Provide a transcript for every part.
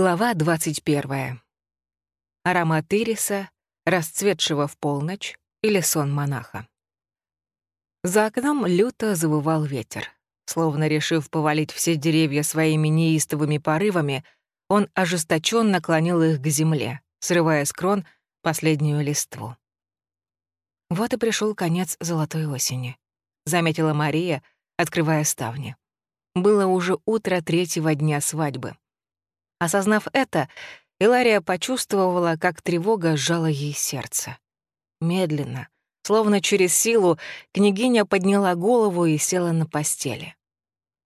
Глава 21. Аромат ириса, расцветшего в полночь, или сон монаха. За окном люто завывал ветер. Словно решив повалить все деревья своими неистовыми порывами, он ожесточенно клонил их к земле, срывая с крон последнюю листву. Вот и пришел конец золотой осени, заметила Мария, открывая ставни. Было уже утро третьего дня свадьбы. Осознав это, Илария почувствовала, как тревога сжала ей сердце. Медленно, словно через силу, княгиня подняла голову и села на постели.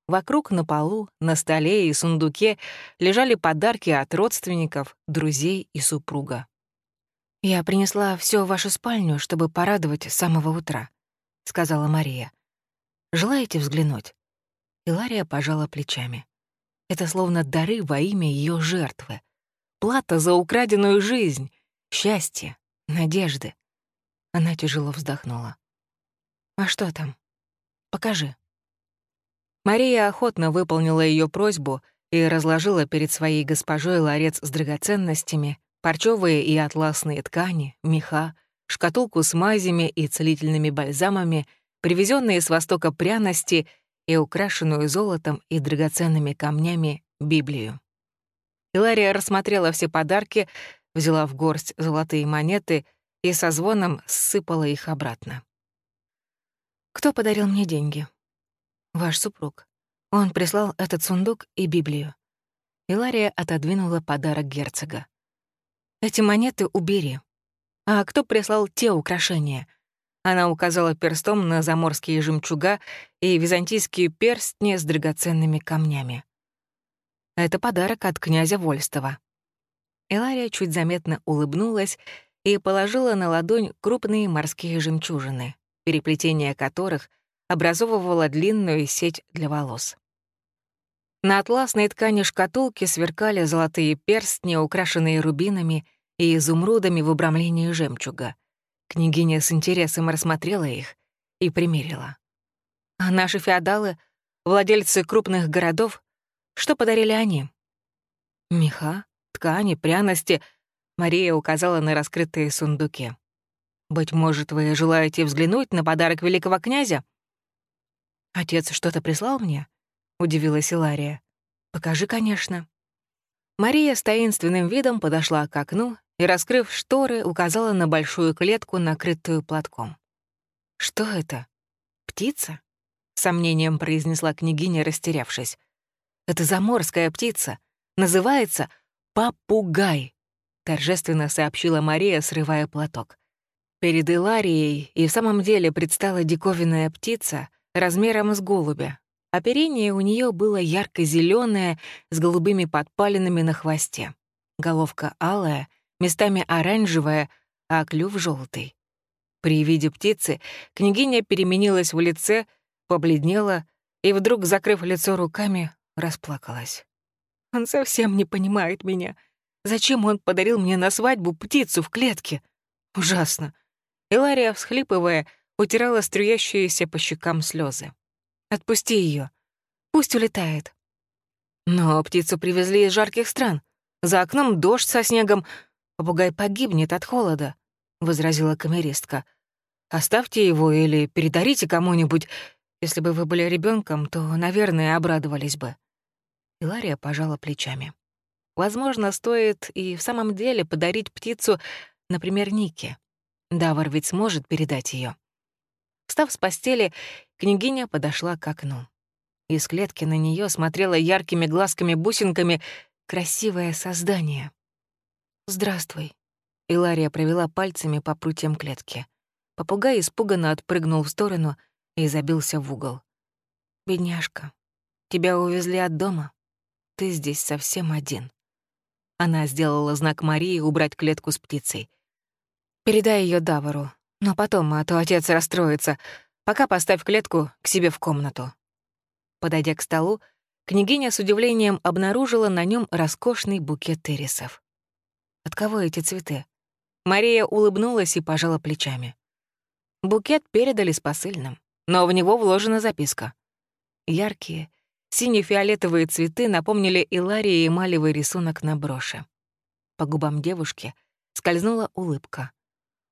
Вокруг на полу, на столе и сундуке лежали подарки от родственников, друзей и супруга. «Я принесла все в вашу спальню, чтобы порадовать с самого утра», — сказала Мария. «Желаете взглянуть?» Илария пожала плечами. Это словно дары во имя ее жертвы. Плата за украденную жизнь, счастье, надежды. Она тяжело вздохнула. «А что там? Покажи». Мария охотно выполнила ее просьбу и разложила перед своей госпожой ларец с драгоценностями, парчевые и атласные ткани, меха, шкатулку с мазями и целительными бальзамами, привезенные с Востока пряности — и украшенную золотом и драгоценными камнями Библию. Илария рассмотрела все подарки, взяла в горсть золотые монеты и со звоном сыпала их обратно. «Кто подарил мне деньги?» «Ваш супруг. Он прислал этот сундук и Библию». Илария отодвинула подарок герцога. «Эти монеты убери. А кто прислал те украшения?» Она указала перстом на заморские жемчуга и византийские перстни с драгоценными камнями. Это подарок от князя Вольстова. Элария чуть заметно улыбнулась и положила на ладонь крупные морские жемчужины, переплетение которых образовывало длинную сеть для волос. На атласной ткани шкатулки сверкали золотые перстни, украшенные рубинами и изумрудами в обрамлении жемчуга — Княгиня с интересом рассмотрела их и примерила. А наши феодалы, владельцы крупных городов, что подарили они? Меха, ткани, пряности. Мария указала на раскрытые сундуки. «Быть может, вы желаете взглянуть на подарок великого князя?» «Отец что-то прислал мне?» — удивилась Илария. «Покажи, конечно». Мария с таинственным видом подошла к окну и, раскрыв шторы, указала на большую клетку, накрытую платком. «Что это? Птица?» — сомнением произнесла княгиня, растерявшись. «Это заморская птица. Называется попугай», — торжественно сообщила Мария, срывая платок. Перед Иларией и в самом деле предстала диковинная птица размером с голубя. Оперение у нее было ярко зеленое с голубыми подпалинами на хвосте. Головка алая — местами оранжевая, а клюв желтый. При виде птицы княгиня переменилась в лице, побледнела и вдруг, закрыв лицо руками, расплакалась. «Он совсем не понимает меня. Зачем он подарил мне на свадьбу птицу в клетке? Ужасно!» Илария, всхлипывая, утирала струящиеся по щекам слезы. «Отпусти ее, Пусть улетает». Но птицу привезли из жарких стран. За окном дождь со снегом, попугай погибнет от холода», — возразила камеристка. «Оставьте его или передарите кому-нибудь. Если бы вы были ребенком, то, наверное, обрадовались бы». Илария пожала плечами. «Возможно, стоит и в самом деле подарить птицу, например, Нике. Давар ведь сможет передать ее. Встав с постели, княгиня подошла к окну. Из клетки на нее смотрело яркими глазками-бусинками красивое создание. «Здравствуй». Илария провела пальцами по прутьям клетки. Попугай испуганно отпрыгнул в сторону и забился в угол. «Бедняжка, тебя увезли от дома. Ты здесь совсем один». Она сделала знак Марии убрать клетку с птицей. «Передай ее Давару, но потом, а то отец расстроится. Пока поставь клетку к себе в комнату». Подойдя к столу, княгиня с удивлением обнаружила на нем роскошный букет ирисов. От кого эти цветы? Мария улыбнулась и пожала плечами. Букет передали с посыльным, но в него вложена записка. Яркие, Сине-фиолетовые цветы напомнили Иларии эмалевый рисунок на броши. По губам девушки скользнула улыбка.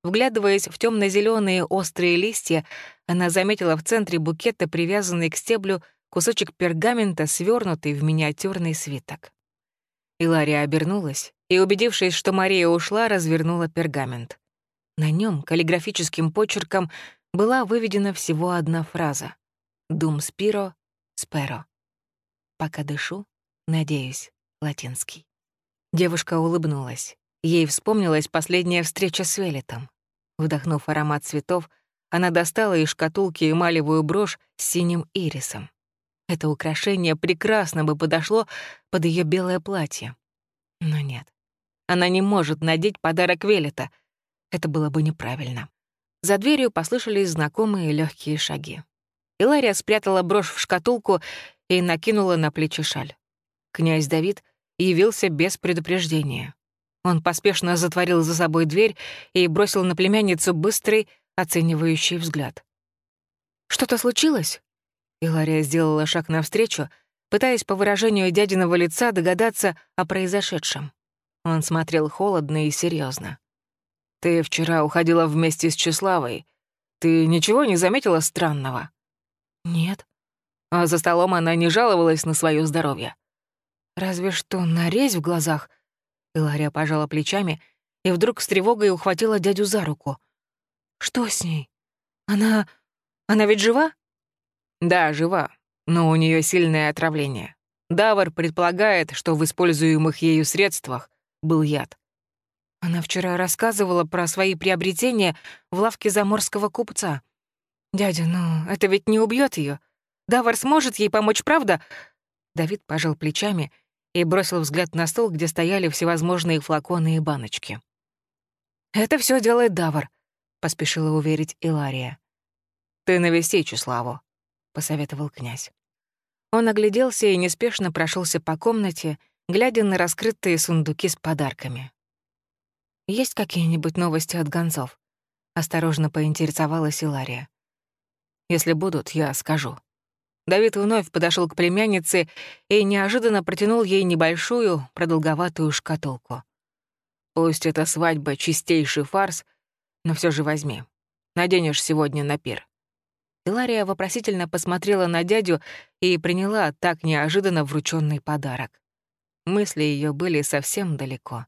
Вглядываясь в темно зеленые острые листья, она заметила в центре букета, привязанный к стеблю, кусочек пергамента, свернутый в миниатюрный свиток. Илария обернулась и, убедившись, что Мария ушла, развернула пергамент. На нем каллиграфическим почерком была выведена всего одна фраза «Дум спиро, сперо». «Пока дышу, надеюсь», латинский. Девушка улыбнулась. Ей вспомнилась последняя встреча с Велитом. Вдохнув аромат цветов, она достала из шкатулки эмалевую брошь с синим ирисом. Это украшение прекрасно бы подошло под ее белое платье. Но нет. Она не может надеть подарок Велета. Это было бы неправильно. За дверью послышались знакомые легкие шаги. Илария спрятала брошь в шкатулку и накинула на плечи шаль. Князь Давид явился без предупреждения. Он поспешно затворил за собой дверь и бросил на племянницу быстрый, оценивающий взгляд. «Что-то случилось?» Илария сделала шаг навстречу, пытаясь по выражению дядиного лица догадаться о произошедшем. Он смотрел холодно и серьезно. «Ты вчера уходила вместе с Числавой. Ты ничего не заметила странного?» «Нет». А за столом она не жаловалась на свое здоровье. «Разве что на резь в глазах». Илария пожала плечами и вдруг с тревогой ухватила дядю за руку. «Что с ней? Она... она ведь жива?» Да, жива, но у нее сильное отравление. Давар предполагает, что в используемых ею средствах был яд. Она вчера рассказывала про свои приобретения в лавке заморского купца. «Дядя, ну, это ведь не убьет ее. Давар сможет ей помочь, правда?» Давид пожал плечами и бросил взгляд на стол, где стояли всевозможные флаконы и баночки. «Это все делает Давар», — поспешила уверить Илария. «Ты навести Числаву», — посоветовал князь. Он огляделся и неспешно прошелся по комнате, глядя на раскрытые сундуки с подарками. «Есть какие-нибудь новости от гонцов?» — осторожно поинтересовалась Илария. «Если будут, я скажу». Давид вновь подошел к племяннице и неожиданно протянул ей небольшую, продолговатую шкатулку. «Пусть эта свадьба — чистейший фарс, но все же возьми. Наденешь сегодня на пир. Илария вопросительно посмотрела на дядю и приняла так неожиданно врученный подарок. Мысли ее были совсем далеко.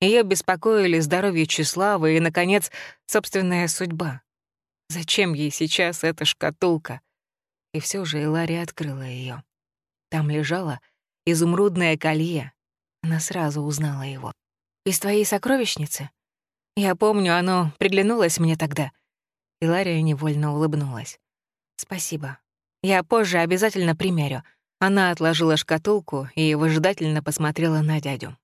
Ее беспокоили здоровье Числавы и, наконец, собственная судьба. Зачем ей сейчас эта шкатулка? И все же Илария открыла ее. Там лежало изумрудное колье. Она сразу узнала его. «Из твоей сокровищницы?» Я помню, оно приглянулось мне тогда — Илария невольно улыбнулась. «Спасибо. Я позже обязательно примерю». Она отложила шкатулку и выжидательно посмотрела на дядю.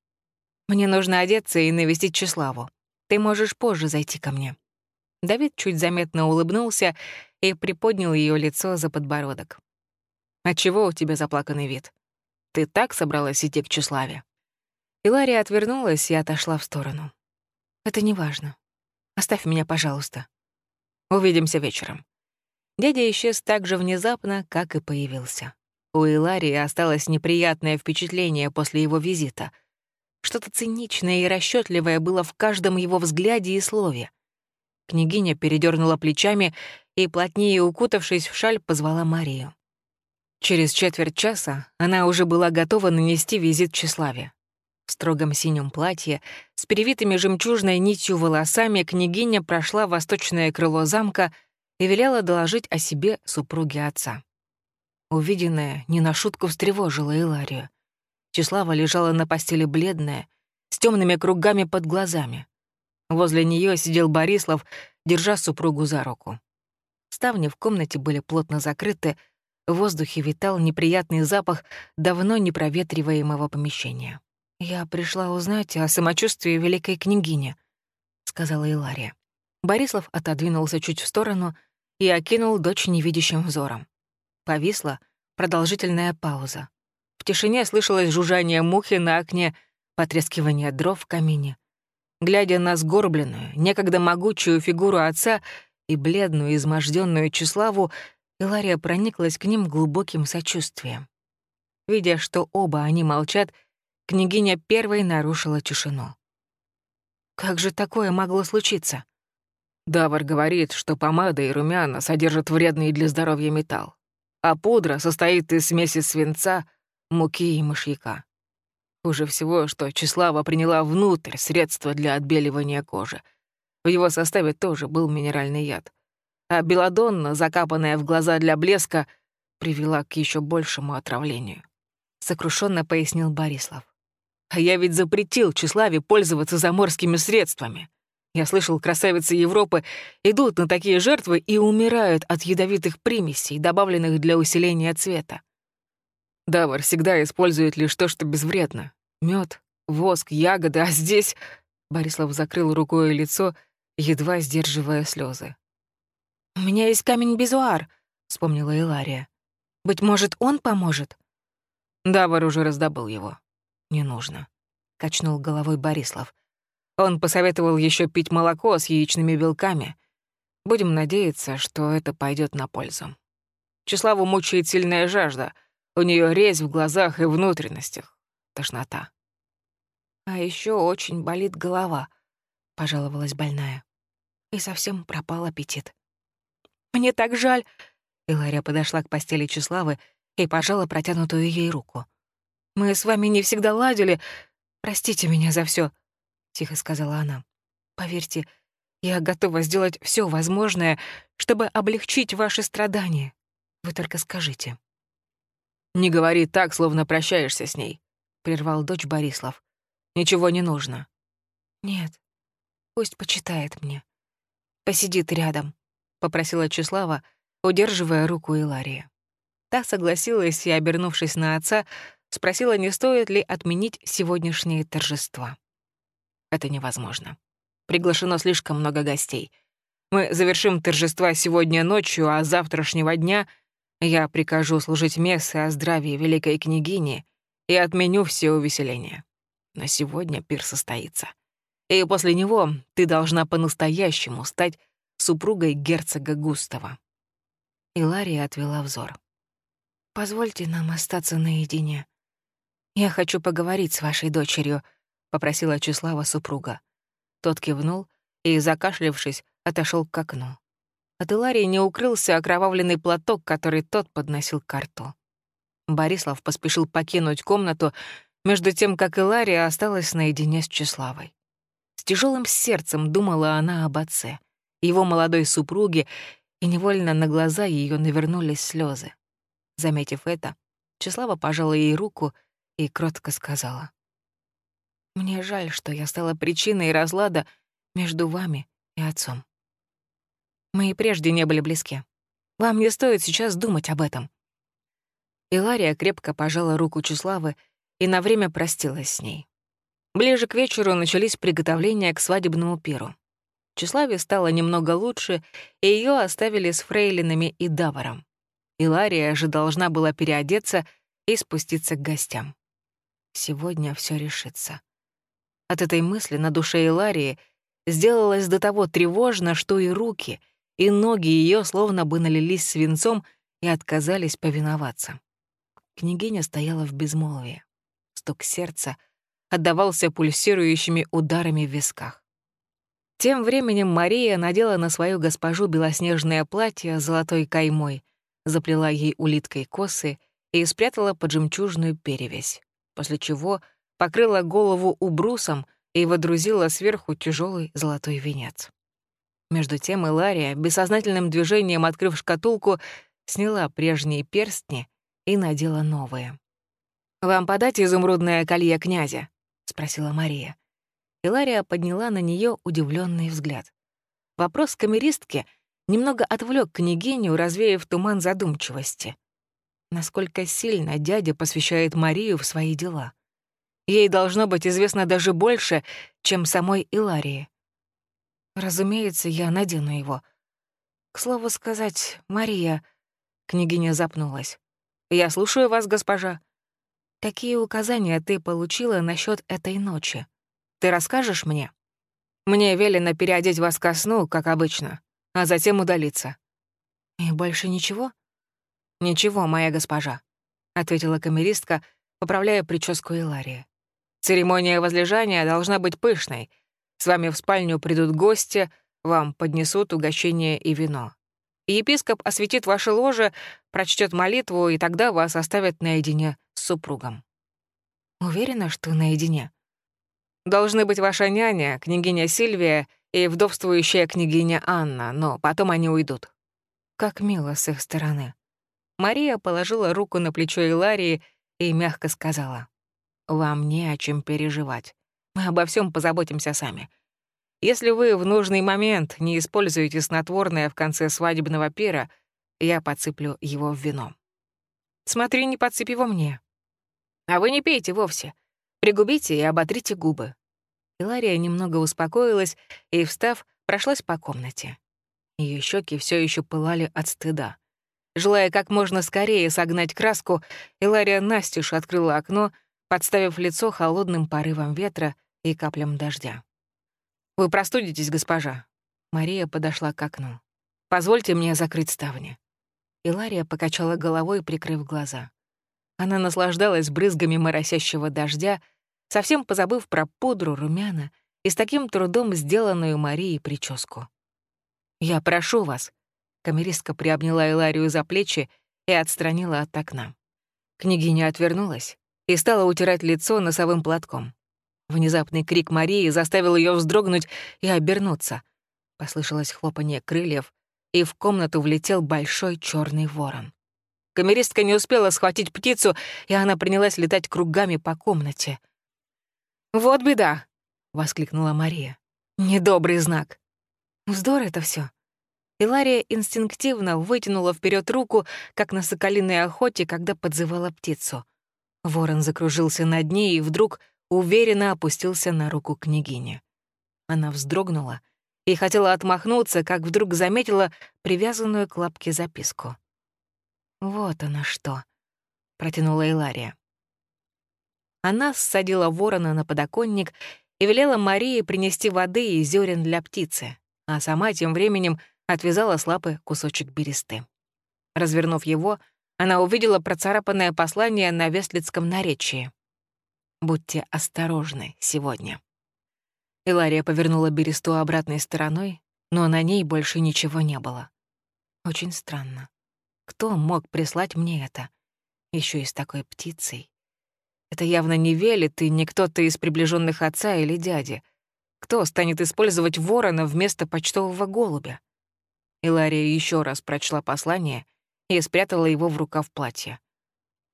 «Мне нужно одеться и навестить Числаву. Ты можешь позже зайти ко мне». Давид чуть заметно улыбнулся и приподнял ее лицо за подбородок. «Отчего у тебя заплаканный вид? Ты так собралась идти к Числаве?» Илария отвернулась и отошла в сторону. «Это не важно. Оставь меня, пожалуйста. Увидимся вечером». Дядя исчез так же внезапно, как и появился. У Иларии осталось неприятное впечатление после его визита. Что-то циничное и расчетливое было в каждом его взгляде и слове. Княгиня передернула плечами и, плотнее укутавшись в шаль, позвала Марию. Через четверть часа она уже была готова нанести визит Чеславе. В строгом синем платье, с перевитыми жемчужной нитью волосами, княгиня прошла восточное крыло замка и велела доложить о себе супруге отца. Увиденное не на шутку встревожило Иларию. Числава лежала на постели бледная, с темными кругами под глазами. Возле нее сидел Борислав, держа супругу за руку. Ставни в комнате были плотно закрыты, в воздухе витал неприятный запах давно непроветриваемого помещения. «Я пришла узнать о самочувствии великой княгини», — сказала Илария. Борислав отодвинулся чуть в сторону и окинул дочь невидящим взором. Повисла продолжительная пауза. В тишине слышалось жужжание мухи на окне, потрескивание дров в камине. Глядя на сгорбленную, некогда могучую фигуру отца и бледную, изможденную Числаву, Илария прониклась к ним глубоким сочувствием. Видя, что оба они молчат, княгиня первой нарушила тишину. Как же такое могло случиться? Давар говорит, что помада и румяна содержат вредный для здоровья металл, а пудра состоит из смеси свинца, муки и мышьяка. Хуже всего, что Числава приняла внутрь средства для отбеливания кожи. В его составе тоже был минеральный яд. А белодонна, закапанная в глаза для блеска, привела к еще большему отравлению. Сокрушенно пояснил Борислав. А я ведь запретил Числаве пользоваться заморскими средствами. Я слышал, красавицы Европы идут на такие жертвы и умирают от ядовитых примесей, добавленных для усиления цвета. Давар всегда использует лишь то, что безвредно. Мед, воск, ягоды, а здесь... Борислав закрыл рукой лицо, едва сдерживая слезы. «У меня есть камень-безуар», — вспомнила Илария. «Быть может, он поможет?» Давар уже раздобыл его. «Не нужно», — качнул головой Борислав. Он посоветовал еще пить молоко с яичными белками. Будем надеяться, что это пойдет на пользу. Числаву мучает сильная жажда. У нее резь в глазах и внутренностях. Тошнота. А еще очень болит голова, пожаловалась больная. И совсем пропал аппетит. Мне так жаль. Илария подошла к постели Числавы и пожала протянутую ей руку. Мы с вами не всегда ладили. Простите меня за все. — тихо сказала она. «Поверьте, я готова сделать все возможное, чтобы облегчить ваши страдания. Вы только скажите». «Не говори так, словно прощаешься с ней», — прервал дочь Борислав. «Ничего не нужно». «Нет, пусть почитает мне. Посидит рядом», — попросила Числава, удерживая руку Иларии. Та согласилась и, обернувшись на отца, спросила, не стоит ли отменить сегодняшние торжества. Это невозможно. Приглашено слишком много гостей. Мы завершим торжества сегодня ночью, а завтрашнего дня я прикажу служить мессы о здравии великой княгини и отменю все увеселения. Но сегодня пир состоится. И после него ты должна по-настоящему стать супругой герцога Густава. Илария отвела взор. «Позвольте нам остаться наедине. Я хочу поговорить с вашей дочерью», попросила Числава супруга. Тот кивнул и, закашлявшись, отошел к окну. От Иларии не укрылся окровавленный платок, который тот подносил к рту. Борислав поспешил покинуть комнату, между тем, как Илария осталась наедине с Числавой. С тяжелым сердцем думала она об отце, его молодой супруге, и невольно на глаза ее навернулись слезы. Заметив это, Числава пожала ей руку и кротко сказала. Мне жаль, что я стала причиной разлада между вами и отцом. Мы и прежде не были близки. Вам не стоит сейчас думать об этом». Илария крепко пожала руку Числавы и на время простилась с ней. Ближе к вечеру начались приготовления к свадебному пиру. Числаве стало немного лучше, и ее оставили с фрейлинами и даваром. Илария же должна была переодеться и спуститься к гостям. Сегодня все решится. От этой мысли на душе Иларии сделалось до того тревожно, что и руки, и ноги ее словно бы налились свинцом и отказались повиноваться. Княгиня стояла в безмолвии. Стук сердца отдавался пульсирующими ударами в висках. Тем временем Мария надела на свою госпожу белоснежное платье с золотой каймой, заплела ей улиткой косы и спрятала под жемчужную перевязь, после чего покрыла голову убрусом и водрузила сверху тяжелый золотой венец. Между тем Илария, бессознательным движением открыв шкатулку, сняла прежние перстни и надела новые. «Вам подать изумрудное колье князя?» — спросила Мария. Илария подняла на нее удивленный взгляд. Вопрос камеристки немного отвлек княгиню, развеяв туман задумчивости. Насколько сильно дядя посвящает Марию в свои дела. Ей должно быть известно даже больше, чем самой Иларии. Разумеется, я надену его. К слову сказать, Мария... Княгиня запнулась. «Я слушаю вас, госпожа. Какие указания ты получила насчет этой ночи? Ты расскажешь мне? Мне велено переодеть вас ко сну, как обычно, а затем удалиться». «И больше ничего?» «Ничего, моя госпожа. — ответила камеристка, поправляя прическу Иларии. «Церемония возлежания должна быть пышной. С вами в спальню придут гости, вам поднесут угощение и вино. Епископ осветит ваше ложе, прочтет молитву, и тогда вас оставят наедине с супругом». «Уверена, что наедине?» «Должны быть ваша няня, княгиня Сильвия и вдовствующая княгиня Анна, но потом они уйдут». Как мило с их стороны. Мария положила руку на плечо Иларии и мягко сказала, «Вам не о чем переживать. Мы обо всем позаботимся сами. Если вы в нужный момент не используете снотворное в конце свадебного пира, я подсыплю его в вино. Смотри, не подсыпь его мне. А вы не пейте вовсе. Пригубите и оботрите губы». Илария немного успокоилась и, встав, прошлась по комнате. Ее щеки все еще пылали от стыда. Желая как можно скорее согнать краску, Илария настежь открыла окно, подставив лицо холодным порывом ветра и каплям дождя. «Вы простудитесь, госпожа?» Мария подошла к окну. «Позвольте мне закрыть ставни». Илария покачала головой, прикрыв глаза. Она наслаждалась брызгами моросящего дождя, совсем позабыв про пудру, румяна и с таким трудом сделанную Марией прическу. «Я прошу вас», Камеристка приобняла Иларию за плечи и отстранила от окна. Княгиня отвернулась и стала утирать лицо носовым платком. Внезапный крик Марии заставил ее вздрогнуть и обернуться. Послышалось хлопанье крыльев, и в комнату влетел большой черный ворон. Камеристка не успела схватить птицу, и она принялась летать кругами по комнате. «Вот беда!» — воскликнула Мария. «Недобрый знак!» «Вздор это все. Илария инстинктивно вытянула вперед руку, как на соколиной охоте, когда подзывала птицу. Ворон закружился над ней и вдруг уверенно опустился на руку княгини. Она вздрогнула и хотела отмахнуться, как вдруг заметила привязанную к лапке записку. «Вот она что», — протянула Илария. Она ссадила ворона на подоконник и велела Марии принести воды и зерен для птицы, а сама тем временем — отвязала с лапы кусочек бересты. Развернув его, она увидела процарапанное послание на вестлицком наречии. «Будьте осторожны сегодня». Илария повернула бересту обратной стороной, но на ней больше ничего не было. Очень странно. Кто мог прислать мне это? Еще и с такой птицей. Это явно не Велит и не кто-то из приближенных отца или дяди. Кто станет использовать ворона вместо почтового голубя? Илария еще раз прочла послание и спрятала его в рукав платья.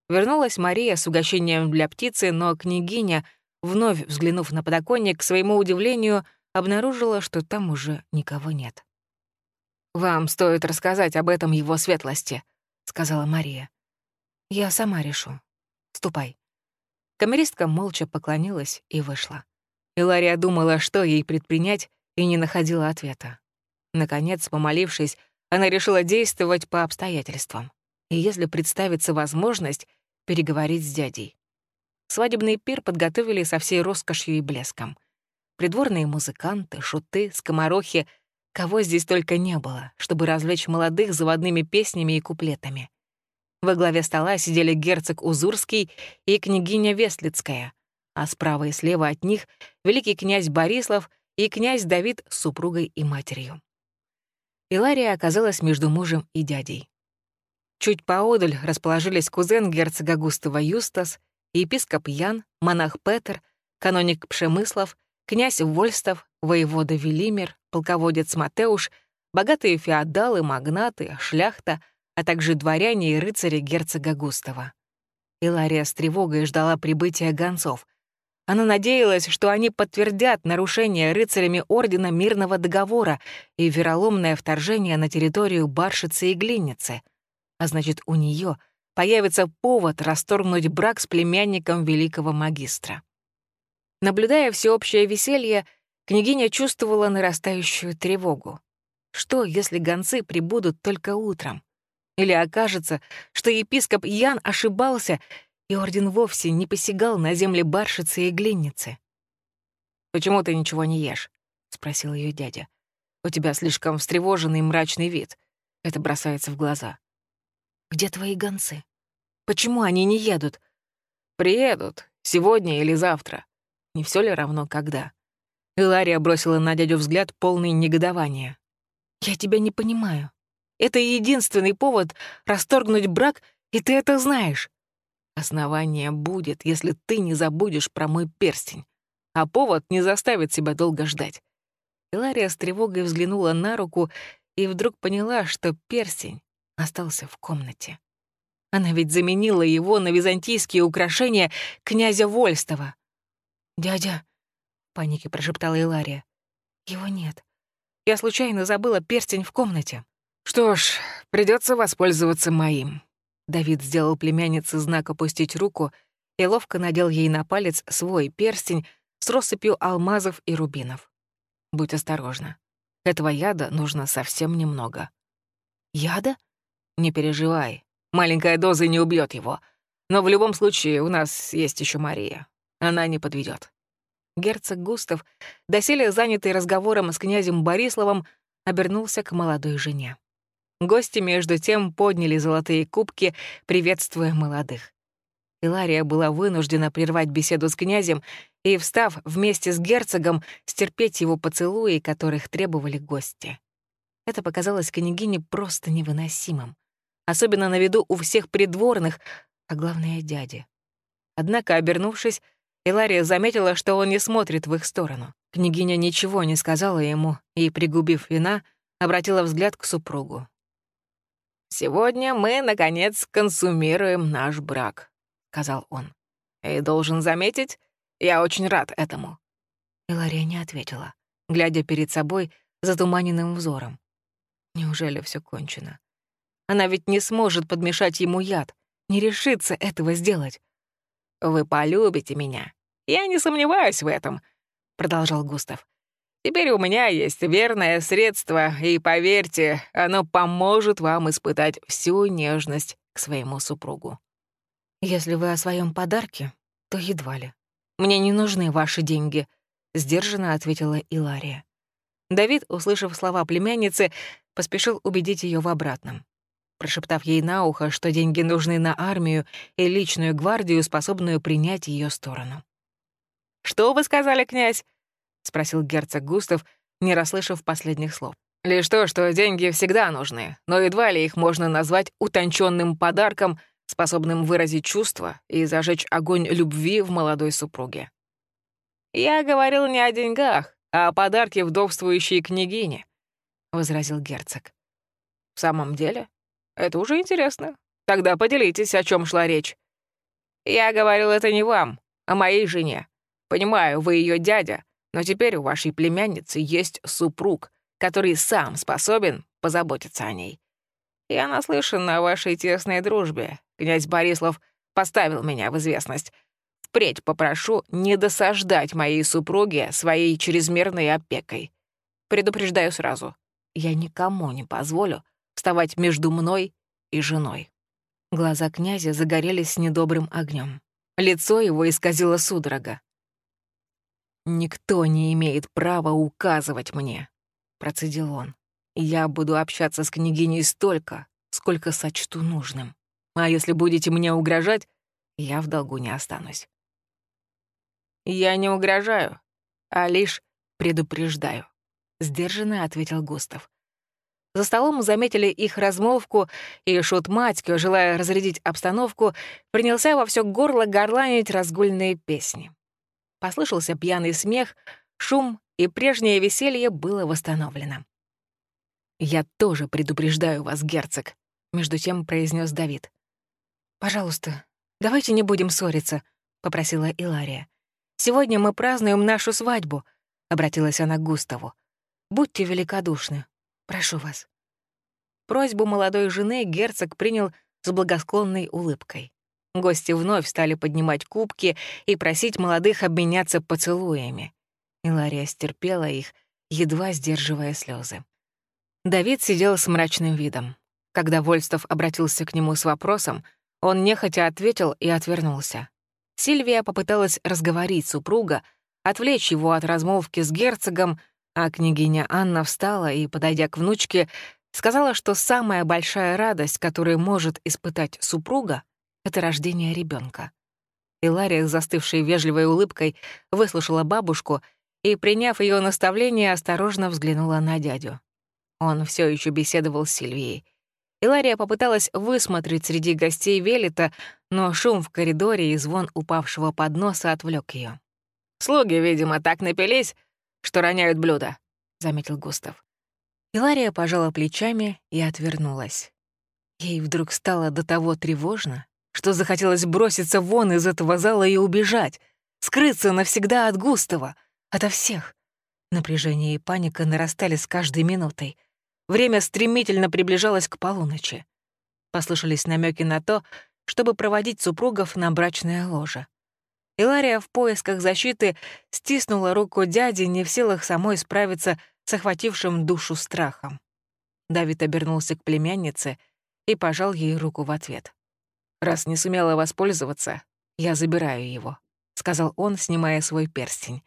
Вернулась Мария с угощением для птицы, но княгиня, вновь взглянув на подоконник, к своему удивлению, обнаружила, что там уже никого нет. «Вам стоит рассказать об этом его светлости», — сказала Мария. «Я сама решу. Ступай». Камеристка молча поклонилась и вышла. Илария думала, что ей предпринять, и не находила ответа. Наконец, помолившись, она решила действовать по обстоятельствам. И если представится возможность, переговорить с дядей. Свадебный пир подготовили со всей роскошью и блеском. Придворные музыканты, шуты, скоморохи, кого здесь только не было, чтобы развлечь молодых заводными песнями и куплетами. Во главе стола сидели герцог Узурский и княгиня Вестлицкая, а справа и слева от них — великий князь Борислав и князь Давид с супругой и матерью. Илария оказалась между мужем и дядей. Чуть поодаль расположились кузен герцога Густава Юстас, епископ Ян, монах Петер, каноник Пшемыслов, князь Вольстов, воевода Велимир, полководец Матеуш, богатые феодалы, магнаты, шляхта, а также дворяне и рыцари герцога Густава. Илария с тревогой ждала прибытия гонцов — она надеялась, что они подтвердят нарушение рыцарями Ордена Мирного Договора и вероломное вторжение на территорию Баршицы и Глинницы. А значит, у нее появится повод расторгнуть брак с племянником великого магистра. Наблюдая всеобщее веселье, княгиня чувствовала нарастающую тревогу. Что, если гонцы прибудут только утром? Или окажется, что епископ Ян ошибался — и орден вовсе не посягал на земли баршицы и глинницы. «Почему ты ничего не ешь?» — спросил ее дядя. «У тебя слишком встревоженный мрачный вид. Это бросается в глаза». «Где твои гонцы?» Почему они не едут? Приедут. Сегодня или завтра. Не все ли равно, когда? Илария бросила на дядю взгляд полный негодования. «Я тебя не понимаю. Это единственный повод расторгнуть брак, и ты это знаешь. Основание будет, если ты не забудешь про мой перстень, а повод не заставит себя долго ждать». Илария с тревогой взглянула на руку и вдруг поняла, что перстень остался в комнате. Она ведь заменила его на византийские украшения князя Вольстова. «Дядя», — в панике прошептала Илария, — «его нет. Я случайно забыла перстень в комнате». «Что ж, придется воспользоваться моим». Давид сделал племяннице знак опустить руку и ловко надел ей на палец свой перстень с россыпью алмазов и рубинов. «Будь осторожна. Этого яда нужно совсем немного». «Яда?» «Не переживай. Маленькая доза не убьет его. Но в любом случае у нас есть еще Мария. Она не подведет. Герцог Густав, доселе занятый разговором с князем Бориславом, обернулся к молодой жене. Гости, между тем, подняли золотые кубки, приветствуя молодых. Илария была вынуждена прервать беседу с князем и, встав вместе с герцогом, стерпеть его поцелуи, которых требовали гости. Это показалось княгине просто невыносимым особенно на виду у всех придворных, а главное — дяди. Однако, обернувшись, Илария заметила, что он не смотрит в их сторону. Княгиня ничего не сказала ему и, пригубив вина, обратила взгляд к супругу. «Сегодня мы, наконец, консумируем наш брак», — сказал он. «И должен заметить, я очень рад этому». Илария не ответила, глядя перед собой затуманенным взором. Неужели все кончено? Она ведь не сможет подмешать ему яд, не решится этого сделать. «Вы полюбите меня. Я не сомневаюсь в этом», — продолжал Густав. «Теперь у меня есть верное средство, и, поверьте, оно поможет вам испытать всю нежность к своему супругу». «Если вы о своем подарке, то едва ли. Мне не нужны ваши деньги», — сдержанно ответила Илария. Давид, услышав слова племянницы, поспешил убедить ее в обратном прошептав ей на ухо, что деньги нужны на армию и личную гвардию, способную принять ее сторону. «Что вы сказали, князь?» — спросил герцог Густав, не расслышав последних слов. «Лишь то, что деньги всегда нужны, но едва ли их можно назвать утонченным подарком, способным выразить чувства и зажечь огонь любви в молодой супруге». «Я говорил не о деньгах, а о подарке вдовствующей княгине», — возразил герцог. «В самом деле?» Это уже интересно. Тогда поделитесь, о чем шла речь. Я говорил это не вам, а моей жене. Понимаю, вы ее дядя, но теперь у вашей племянницы есть супруг, который сам способен позаботиться о ней. Я наслышан о вашей тесной дружбе. Князь Борислав поставил меня в известность. Впредь попрошу не досаждать моей супруге своей чрезмерной опекой. Предупреждаю сразу, я никому не позволю вставать между мной и женой. Глаза князя загорелись недобрым огнем. Лицо его исказило судорога. «Никто не имеет права указывать мне», — процедил он. «Я буду общаться с княгиней столько, сколько сочту нужным. А если будете мне угрожать, я в долгу не останусь». «Я не угрожаю, а лишь предупреждаю», — сдержанно ответил Густав. За столом заметили их размолвку, и шут Матько, желая разрядить обстановку, принялся во все горло горланить разгульные песни. Послышался пьяный смех, шум, и прежнее веселье было восстановлено. «Я тоже предупреждаю вас, герцог», — между тем произнес Давид. «Пожалуйста, давайте не будем ссориться», — попросила Илария. «Сегодня мы празднуем нашу свадьбу», — обратилась она к Густаву. «Будьте великодушны, Прошу вас». Просьбу молодой жены герцог принял с благосклонной улыбкой. Гости вновь стали поднимать кубки и просить молодых обменяться поцелуями. Илария стерпела их, едва сдерживая слезы. Давид сидел с мрачным видом. Когда Вольстов обратился к нему с вопросом, он нехотя ответил и отвернулся. Сильвия попыталась разговорить супруга, отвлечь его от размолвки с герцогом, а княгиня Анна встала и, подойдя к внучке, сказала, что самая большая радость, которую может испытать супруга, — это рождение ребенка. Илария, застывшей вежливой улыбкой, выслушала бабушку и, приняв ее наставление, осторожно взглянула на дядю. Он все еще беседовал с Сильвией. Илария попыталась высмотреть среди гостей Велита, но шум в коридоре и звон упавшего подноса отвлек ее. «Слуги, видимо, так напились, что роняют блюда», — заметил Густав. Илария пожала плечами и отвернулась. Ей вдруг стало до того тревожно, что захотелось броситься вон из этого зала и убежать, скрыться навсегда от Густава, ото всех. Напряжение и паника нарастали с каждой минутой. Время стремительно приближалось к полуночи. Послышались намеки на то, чтобы проводить супругов на брачное ложе. Илария в поисках защиты стиснула руку дяди, не в силах самой справиться с охватившим душу страхом. Давид обернулся к племяннице и пожал ей руку в ответ. «Раз не сумела воспользоваться, я забираю его», — сказал он, снимая свой перстень.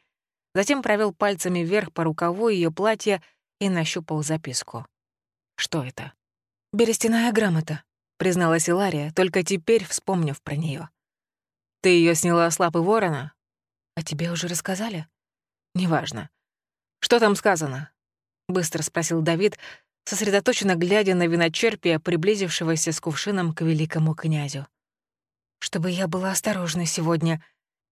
Затем провел пальцами вверх по рукаву ее платья и нащупал записку. «Что это?» «Берестяная грамота», — призналась Илария, только теперь вспомнив про нее. «Ты ее сняла с лапы ворона?» «А тебе уже рассказали?» «Неважно. Что там сказано?» — быстро спросил Давид, сосредоточенно глядя на виночерпия, приблизившегося с кувшином к великому князю. «Чтобы я была осторожна сегодня».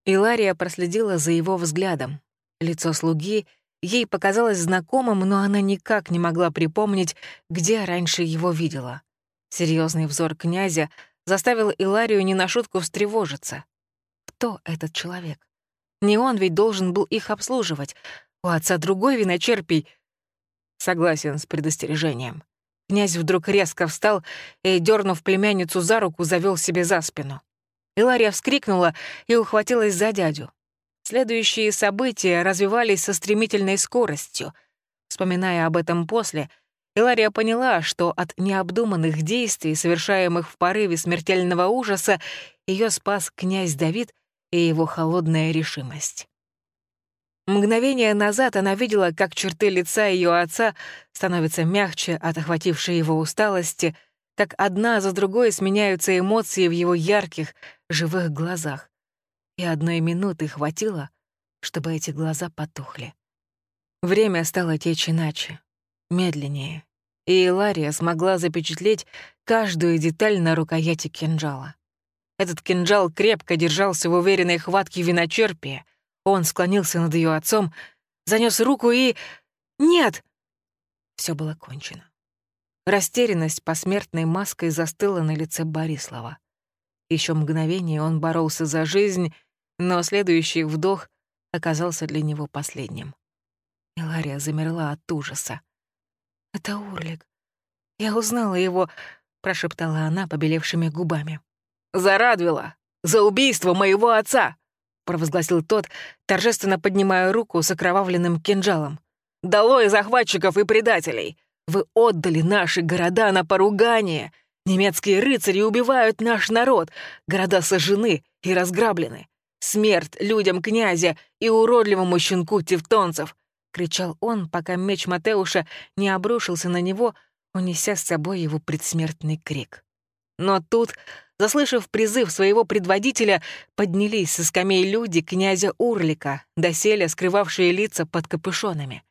Илария проследила за его взглядом. Лицо слуги ей показалось знакомым, но она никак не могла припомнить, где раньше его видела. Серьезный взор князя заставил Иларию не на шутку встревожиться. Кто этот человек? Не он ведь должен был их обслуживать. У отца другой виночерпий — Согласен с предостережением. Князь вдруг резко встал и, дернув племянницу за руку, завел себе за спину. Илария вскрикнула и ухватилась за дядю. Следующие события развивались со стремительной скоростью. Вспоминая об этом после, Илария поняла, что от необдуманных действий, совершаемых в порыве смертельного ужаса, ее спас князь Давид и его холодная решимость. Мгновение назад она видела, как черты лица ее отца становятся мягче от охватившей его усталости, как одна за другой сменяются эмоции в его ярких, живых глазах. И одной минуты хватило, чтобы эти глаза потухли. Время стало течь иначе, медленнее, и Илария смогла запечатлеть каждую деталь на рукояти кинжала. Этот кинжал крепко держался в уверенной хватке виночерпия, он склонился над ее отцом, занес руку и... Нет! Все было кончено. Растерянность посмертной маской застыла на лице Борислава. Еще мгновение он боролся за жизнь, но следующий вдох оказался для него последним. Илария замерла от ужаса. «Это Урлик. Я узнала его», — прошептала она побелевшими губами. «За Радвила! За убийство моего отца!» Провозгласил тот, торжественно поднимая руку с окровавленным кинжалом. «Долой захватчиков и предателей! Вы отдали наши города на поругание! Немецкие рыцари убивают наш народ! Города сожжены и разграблены! Смерть людям князя и уродливому щенку тевтонцев!» — кричал он, пока меч Матеуша не обрушился на него, унеся с собой его предсмертный крик. Но тут Заслышав призыв своего предводителя, поднялись со скамей люди князя Урлика, доселе скрывавшие лица под капюшонами.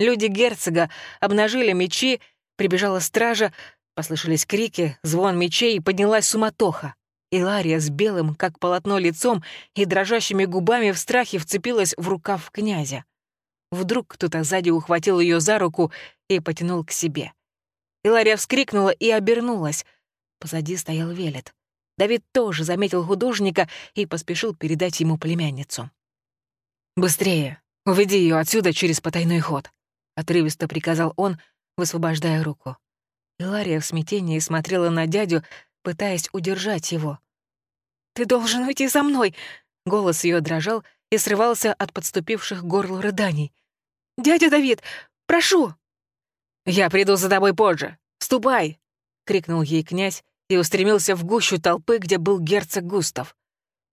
Люди герцога обнажили мечи, прибежала стража, послышались крики, звон мечей и поднялась суматоха. Илария с белым, как полотно, лицом и дрожащими губами в страхе вцепилась в рукав князя. Вдруг кто-то сзади ухватил ее за руку и потянул к себе. Илария вскрикнула и обернулась. Позади стоял Велет. Давид тоже заметил художника и поспешил передать ему племянницу. «Быстрее! Уведи ее отсюда через потайной ход!» — отрывисто приказал он, высвобождая руку. Илария в смятении смотрела на дядю, пытаясь удержать его. «Ты должен уйти за мной!» Голос ее дрожал и срывался от подступивших к горлу рыданий. «Дядя Давид, прошу!» «Я приду за тобой позже! Ступай!» — крикнул ей князь и устремился в гущу толпы, где был герцог Густав.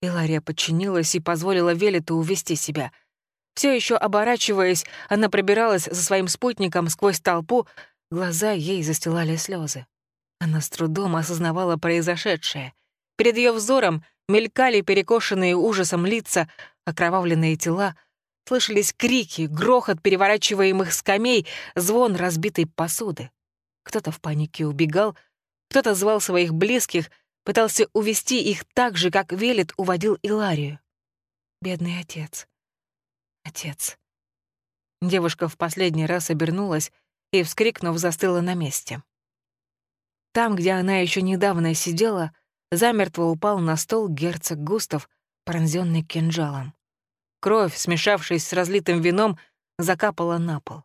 Илария подчинилась и позволила Велиту увести себя. Все еще оборачиваясь, она пробиралась за своим спутником сквозь толпу, глаза ей застилали слезы. Она с трудом осознавала произошедшее. Перед ее взором мелькали перекошенные ужасом лица, окровавленные тела, слышались крики, грохот переворачиваемых скамей, звон разбитой посуды. Кто-то в панике убегал, кто-то звал своих близких, пытался увести их так же, как Велет уводил Иларию. Бедный отец. Отец. Девушка в последний раз обернулась и, вскрикнув, застыла на месте. Там, где она еще недавно сидела, замертво упал на стол герцог Густав, пронзенный кинжалом. Кровь, смешавшись с разлитым вином, закапала на пол.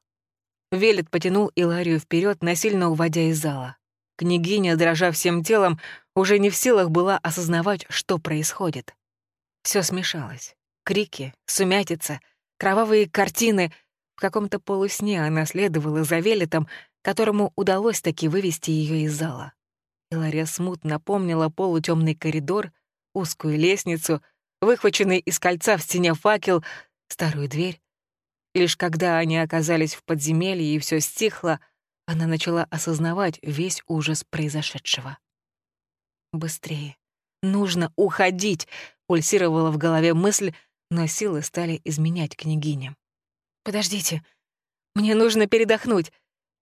Велет потянул Иларию вперед, насильно уводя из зала. Княгиня, дрожа всем телом, уже не в силах была осознавать, что происходит. Все смешалось. Крики, сумятица, кровавые картины. В каком-то полусне она следовала за Велетом, которому удалось таки вывести ее из зала. Илария смутно помнила полутемный коридор, узкую лестницу, выхваченный из кольца в стене факел, старую дверь. Лишь когда они оказались в подземелье и все стихло, она начала осознавать весь ужас произошедшего. «Быстрее! Нужно уходить!» — пульсировала в голове мысль, но силы стали изменять княгине. «Подождите, мне нужно передохнуть!»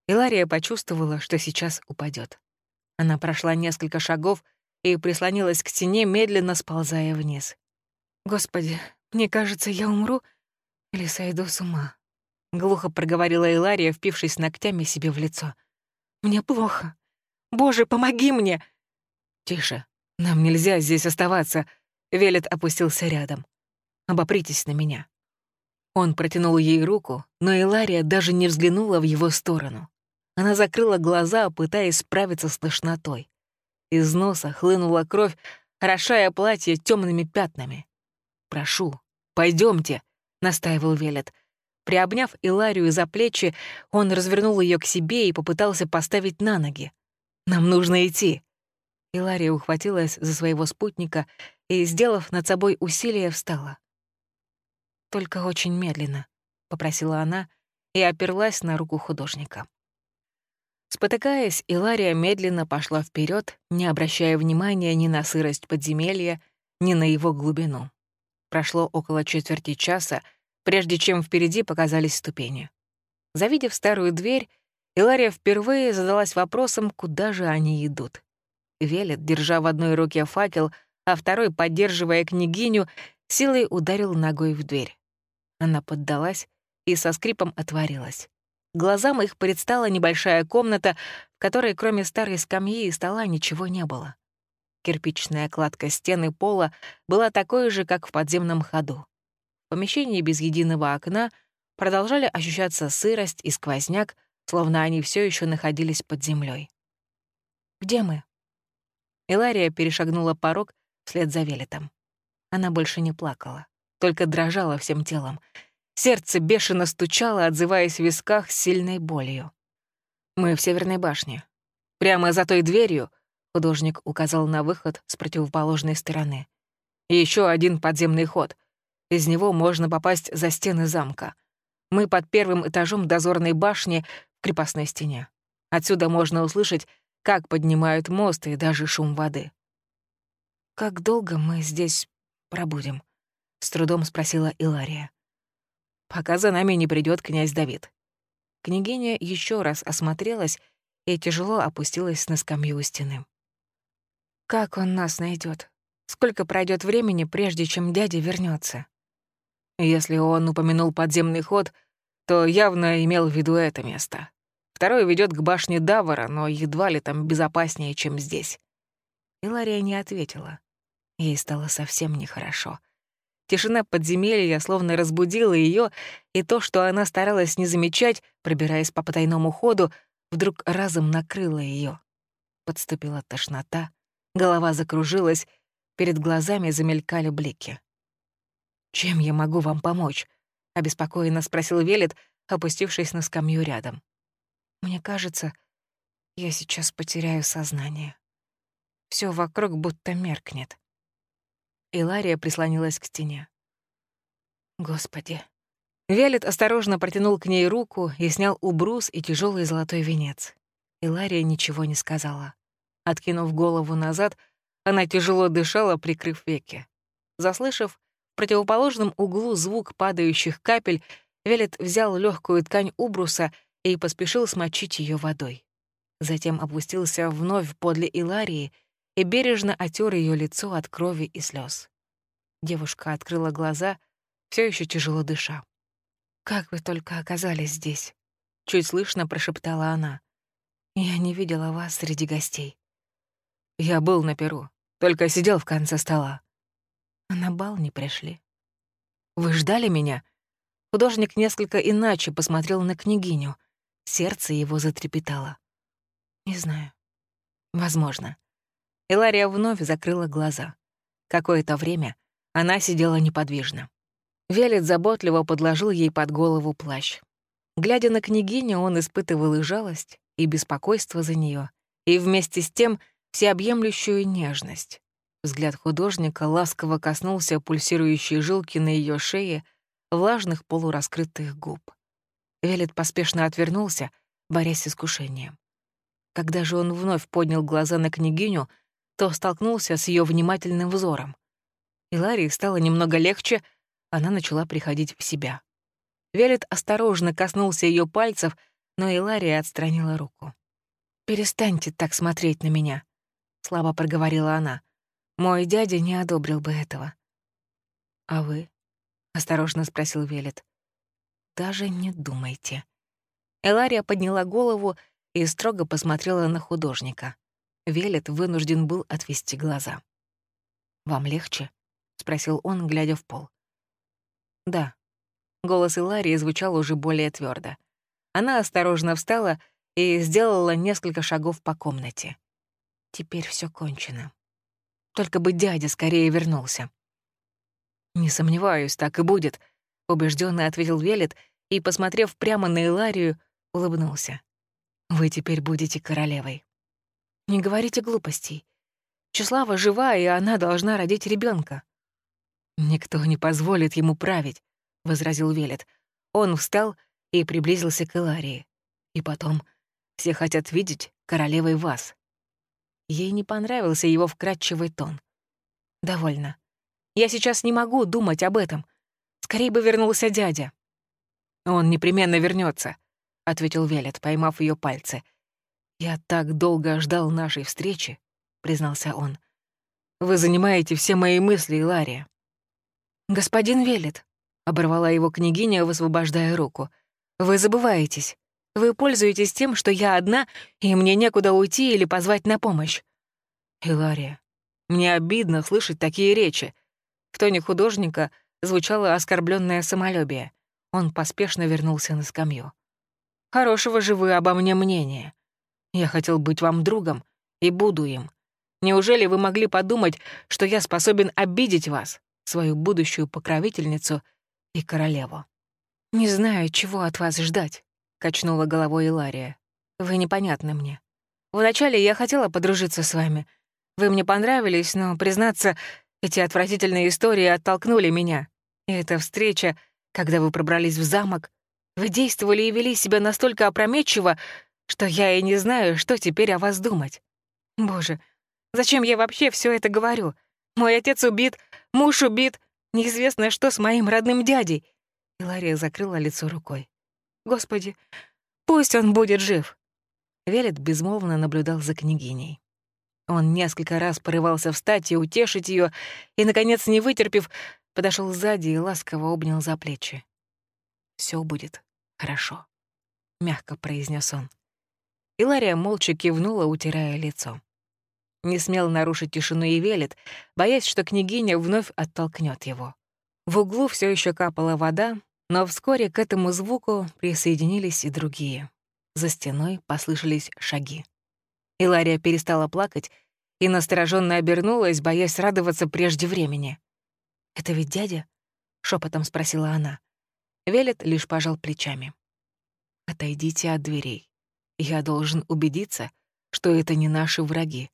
Илария почувствовала, что сейчас упадет. Она прошла несколько шагов и прислонилась к стене, медленно сползая вниз. «Господи, мне кажется, я умру или сойду с ума», — глухо проговорила Илария, впившись ногтями себе в лицо. «Мне плохо. Боже, помоги мне!» «Тише, нам нельзя здесь оставаться», — Велет опустился рядом. «Обопритесь на меня». Он протянул ей руку, но Илария даже не взглянула в его сторону. Она закрыла глаза, пытаясь справиться с тошнотой. Из носа хлынула кровь, орошая платье темными пятнами. «Прошу, пойдемте, настаивал Велет. Приобняв Иларию за плечи, он развернул ее к себе и попытался поставить на ноги. «Нам нужно идти». Илария ухватилась за своего спутника и, сделав над собой усилие, встала. «Только очень медленно», — попросила она и оперлась на руку художника. Спотыкаясь, Илария медленно пошла вперед, не обращая внимания ни на сырость подземелья, ни на его глубину. Прошло около четверти часа, прежде чем впереди показались ступени. Завидев старую дверь, Илария впервые задалась вопросом, куда же они идут. Велет, держа в одной руке факел, а второй, поддерживая княгиню, силой ударил ногой в дверь. Она поддалась и со скрипом отворилась. Глазам их предстала небольшая комната, в которой кроме старой скамьи и стола ничего не было. Кирпичная кладка стены пола была такой же, как в подземном ходу. Помещении без единого окна продолжали ощущаться сырость и сквозняк, словно они все еще находились под землей. «Где мы?» Илария перешагнула порог вслед за Велетом. Она больше не плакала, только дрожала всем телом. Сердце бешено стучало, отзываясь в висках сильной болью. «Мы в Северной башне. Прямо за той дверью Художник указал на выход с противоположной стороны. Еще один подземный ход. Из него можно попасть за стены замка. Мы под первым этажом дозорной башни в крепостной стене. Отсюда можно услышать, как поднимают мост и даже шум воды. «Как долго мы здесь пробудем?» — с трудом спросила Илария. «Пока за нами не придет князь Давид». Княгиня еще раз осмотрелась и тяжело опустилась на скамью у стены. Как он нас найдет? Сколько пройдет времени, прежде чем дядя вернется? Если он упомянул подземный ход, то явно имел в виду это место. Второй ведет к башне Давара, но едва ли там безопаснее, чем здесь. Илария не ответила. Ей стало совсем нехорошо. Тишина подземелья словно разбудила ее, и то, что она старалась не замечать, пробираясь по потайному ходу, вдруг разом накрыло ее. Подступила тошнота, Голова закружилась, перед глазами замелькали блики. «Чем я могу вам помочь?» — обеспокоенно спросил Велет, опустившись на скамью рядом. «Мне кажется, я сейчас потеряю сознание. Все вокруг будто меркнет». Илария прислонилась к стене. «Господи». Велет осторожно протянул к ней руку и снял убрус и тяжелый золотой венец. Илария ничего не сказала. Откинув голову назад, Она тяжело дышала, прикрыв веки. Заслышав противоположном углу звук падающих капель, Велет взял легкую ткань убруса и поспешил смочить ее водой. Затем опустился вновь подле Иларии и бережно отер ее лицо от крови и слез. Девушка открыла глаза, все еще тяжело дыша. «Как вы только оказались здесь?» — чуть слышно прошептала она. «Я не видела вас среди гостей». «Я был на Перу, только сидел в конце стола». «А на бал не пришли». «Вы ждали меня?» Художник несколько иначе посмотрел на княгиню. Сердце его затрепетало. «Не знаю. Возможно». Илария вновь закрыла глаза. Какое-то время она сидела неподвижно. Велет заботливо подложил ей под голову плащ. Глядя на княгиню, он испытывал и жалость, и беспокойство за нее, и вместе с тем всеобъемлющую нежность. Взгляд художника ласково коснулся пульсирующей жилки на ее шее, влажных полураскрытых губ. Велет поспешно отвернулся, борясь с искушением. Когда же он вновь поднял глаза на княгиню, то столкнулся с ее внимательным взором. И Ларии стало немного легче, она начала приходить в себя. Велет осторожно коснулся ее пальцев, но Илария отстранила руку. «Перестаньте так смотреть на меня», — слабо проговорила она. «Мой дядя не одобрил бы этого». «А вы?» — осторожно спросил Велет. «Даже не думайте». Элария подняла голову и строго посмотрела на художника. Велет вынужден был отвести глаза. «Вам легче?» — спросил он, глядя в пол. «Да». Голос Иларии звучал уже более твердо. Она осторожно встала и сделала несколько шагов по комнате. Теперь все кончено. Только бы дядя скорее вернулся. «Не сомневаюсь, так и будет», — убежденно ответил Велет и, посмотрев прямо на Иларию, улыбнулся. «Вы теперь будете королевой». «Не говорите глупостей. Числава жива, и она должна родить ребенка. «Никто не позволит ему править», — возразил Велет. Он встал и приблизился к Эларии. И потом, все хотят видеть королевой вас. Ей не понравился его вкрадчивый тон. «Довольно. Я сейчас не могу думать об этом. Скорее бы вернулся дядя». «Он непременно вернется, ответил Велет, поймав ее пальцы. «Я так долго ждал нашей встречи», — признался он. «Вы занимаете все мои мысли, Лария. «Господин Велет», — оборвала его княгиня, высвобождая руку, — «вы забываетесь. Вы пользуетесь тем, что я одна, и мне некуда уйти или позвать на помощь». «Илария, мне обидно слышать такие речи». В тоне художника звучало оскорбленное самолюбие. Он поспешно вернулся на скамью. «Хорошего же вы обо мне мнения. Я хотел быть вам другом и буду им. Неужели вы могли подумать, что я способен обидеть вас?» свою будущую покровительницу и королеву. «Не знаю, чего от вас ждать», — качнула головой Илария. «Вы непонятны мне. Вначале я хотела подружиться с вами. Вы мне понравились, но, признаться, эти отвратительные истории оттолкнули меня. И эта встреча, когда вы пробрались в замок, вы действовали и вели себя настолько опрометчиво, что я и не знаю, что теперь о вас думать. Боже, зачем я вообще все это говорю? Мой отец убит, муж убит, неизвестно что с моим родным дядей. И Лария закрыла лицо рукой. Господи, пусть он будет жив. Велет безмолвно наблюдал за княгиней. Он несколько раз порывался встать и утешить ее, и, наконец, не вытерпев, подошел сзади и ласково обнял за плечи. Все будет хорошо», — мягко произнес он. Илария молча кивнула, утирая лицо. Не смел нарушить тишину и велит, боясь, что княгиня вновь оттолкнет его. В углу все еще капала вода, но вскоре к этому звуку присоединились и другие. За стеной послышались шаги. Илария перестала плакать и настороженно обернулась, боясь радоваться прежде времени. «Это ведь дядя?» — шепотом спросила она. Велет лишь пожал плечами. «Отойдите от дверей. Я должен убедиться, что это не наши враги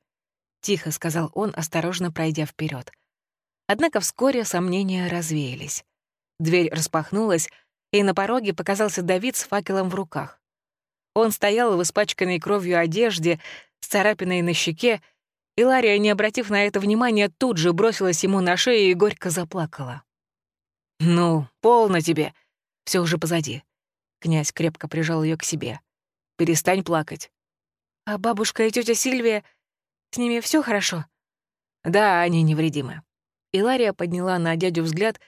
тихо сказал он, осторожно пройдя вперед. Однако вскоре сомнения развеялись. Дверь распахнулась, и на пороге показался Давид с факелом в руках. Он стоял в испачканной кровью одежде, с царапиной на щеке Илария, не обратив на это внимания, тут же бросилась ему на шею и горько заплакала. «Ну, полно тебе. Все уже позади». Князь крепко прижал ее к себе. «Перестань плакать». «А бабушка и тетя Сильвия, с ними все хорошо?» «Да, они невредимы». Илария подняла на дядю взгляд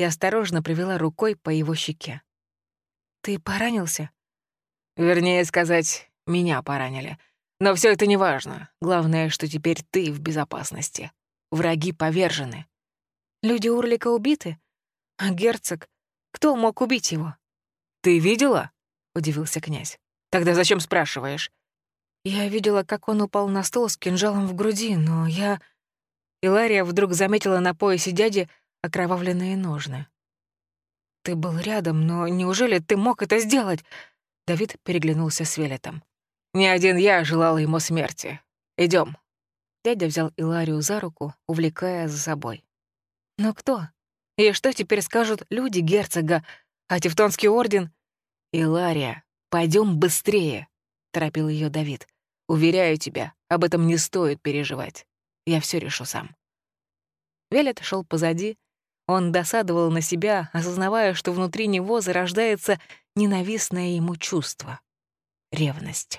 и осторожно провела рукой по его щеке. «Ты поранился?» «Вернее сказать, меня поранили. Но все это не важно. Главное, что теперь ты в безопасности. Враги повержены. Люди Урлика убиты? А герцог? Кто мог убить его? Ты видела? Удивился князь. Тогда зачем спрашиваешь? Я видела, как он упал на стол с кинжалом в груди, но я... Илария вдруг заметила на поясе дяди окровавленные ножны. «Ты был рядом, но неужели ты мог это сделать?» Давид переглянулся с Велетом. Не один я желал ему смерти. Идем. Дядя взял Иларию за руку, увлекая за собой. Но кто? И что теперь скажут люди герцога, а Тевтонский орден? Илария, пойдем быстрее, торопил ее Давид. Уверяю тебя, об этом не стоит переживать. Я все решу сам. Велет шел позади. Он досадовал на себя, осознавая, что внутри него зарождается ненавистное ему чувство — ревность.